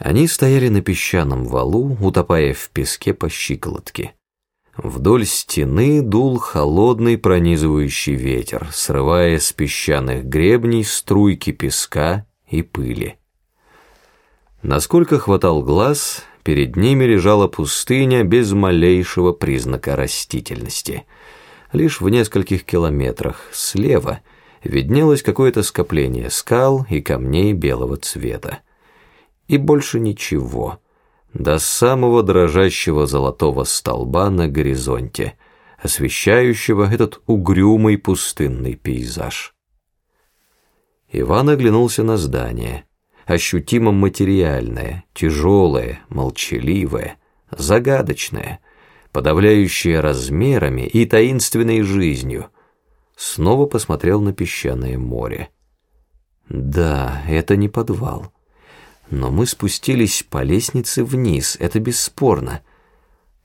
Они стояли на песчаном валу, утопая в песке по щиколотке. Вдоль стены дул холодный пронизывающий ветер, срывая с песчаных гребней струйки песка и пыли. Насколько хватал глаз, перед ними лежала пустыня без малейшего признака растительности. Лишь в нескольких километрах слева виднелось какое-то скопление скал и камней белого цвета. И больше ничего — до самого дрожащего золотого столба на горизонте, освещающего этот угрюмый пустынный пейзаж. Иван оглянулся на здание, ощутимо материальное, тяжелое, молчаливое, загадочное, подавляющее размерами и таинственной жизнью, снова посмотрел на песчаное море. Да, это не подвал. Но мы спустились по лестнице вниз, это бесспорно.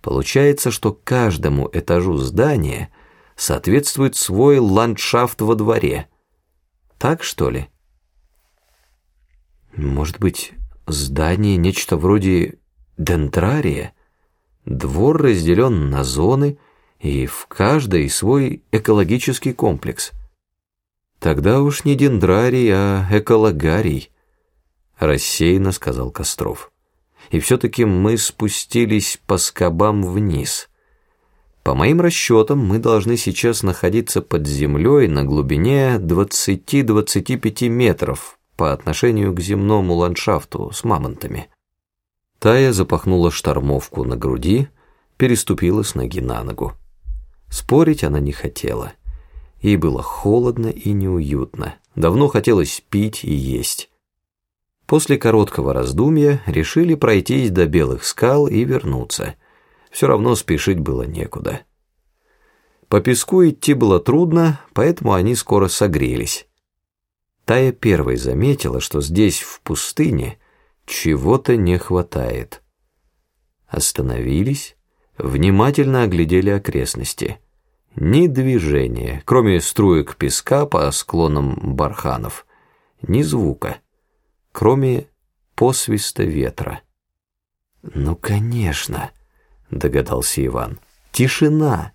Получается, что каждому этажу здания соответствует свой ландшафт во дворе. Так, что ли? Может быть, здание нечто вроде дендрария? Двор разделен на зоны, и в каждой свой экологический комплекс. Тогда уж не дендрарий, а экологарий. — рассеянно сказал Костров. «И все-таки мы спустились по скобам вниз. По моим расчетам, мы должны сейчас находиться под землей на глубине 20-25 метров по отношению к земному ландшафту с мамонтами». Тая запахнула штормовку на груди, переступила с ноги на ногу. Спорить она не хотела. Ей было холодно и неуютно. Давно хотелось пить и есть. После короткого раздумья решили пройтись до белых скал и вернуться. Все равно спешить было некуда. По песку идти было трудно, поэтому они скоро согрелись. Тая первой заметила, что здесь, в пустыне, чего-то не хватает. Остановились, внимательно оглядели окрестности. Ни движения, кроме струек песка по склонам барханов, ни звука кроме посвиста ветра. «Ну, конечно», — догадался Иван, — «тишина».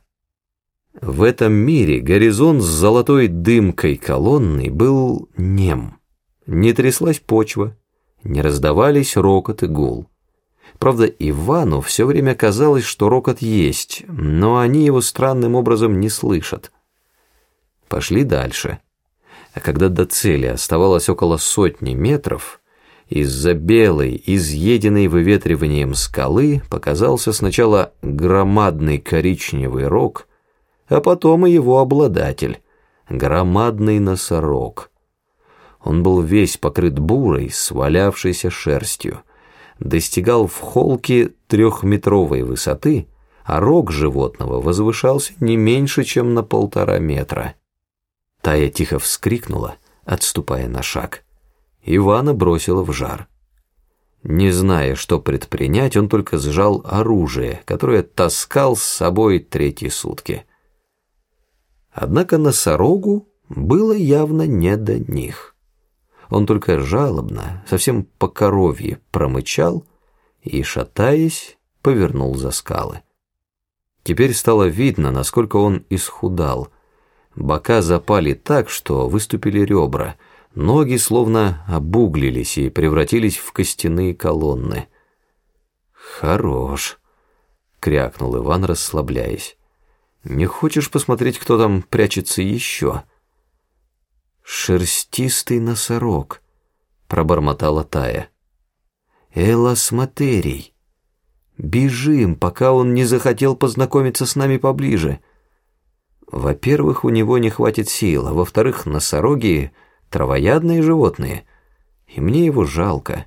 В этом мире горизонт с золотой дымкой колонны был нем. Не тряслась почва, не раздавались рокот и гул. Правда, Ивану все время казалось, что рокот есть, но они его странным образом не слышат. Пошли дальше а когда до цели оставалось около сотни метров, из-за белой, изъеденной выветриванием скалы показался сначала громадный коричневый рог, а потом и его обладатель, громадный носорог. Он был весь покрыт бурой, свалявшейся шерстью, достигал в холке трехметровой высоты, а рог животного возвышался не меньше, чем на полтора метра. Тая тихо вскрикнула, отступая на шаг. Ивана бросила в жар. Не зная, что предпринять, он только сжал оружие, которое таскал с собой третьи сутки. Однако носорогу было явно не до них. Он только жалобно, совсем по коровье промычал и, шатаясь, повернул за скалы. Теперь стало видно, насколько он исхудал — Бока запали так, что выступили ребра, ноги словно обуглились и превратились в костяные колонны. «Хорош», — крякнул Иван, расслабляясь. «Не хочешь посмотреть, кто там прячется еще?» «Шерстистый носорог», — пробормотала Тая. «Эласматерий. Бежим, пока он не захотел познакомиться с нами поближе». Во-первых, у него не хватит сил, а во-вторых, носороги — травоядные животные, и мне его жалко.